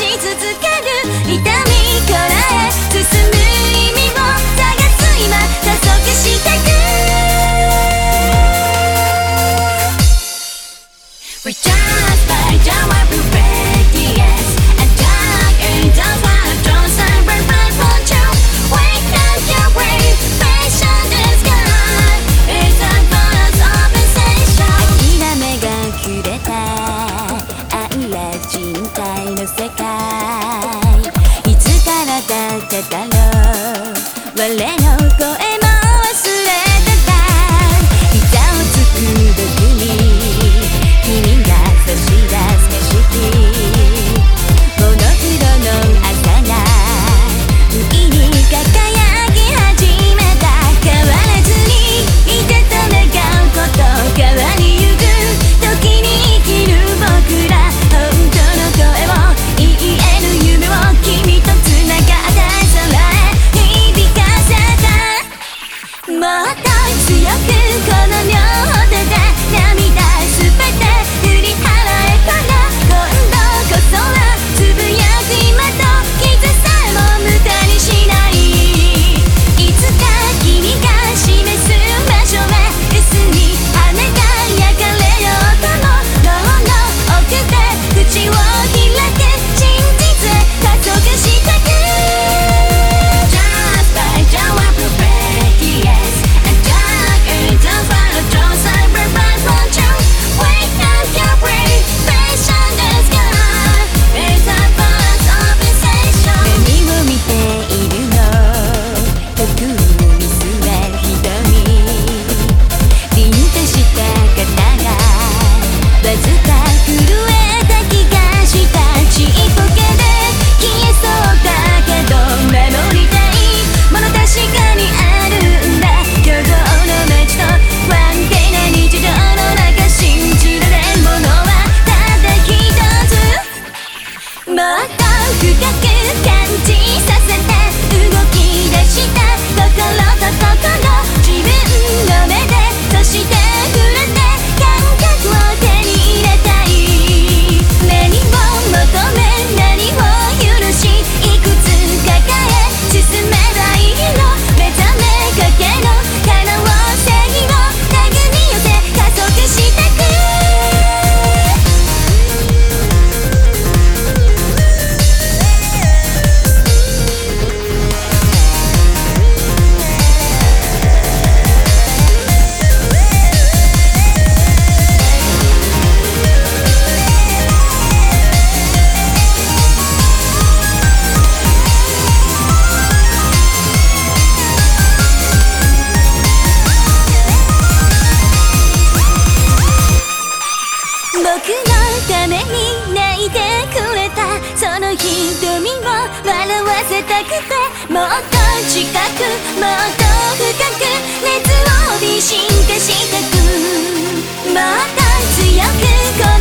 し続ける ain't a sick guy. 僕のために泣いてくれたその瞳を笑わせたくてもっと近くもっと深く熱を微進化したくもっと強く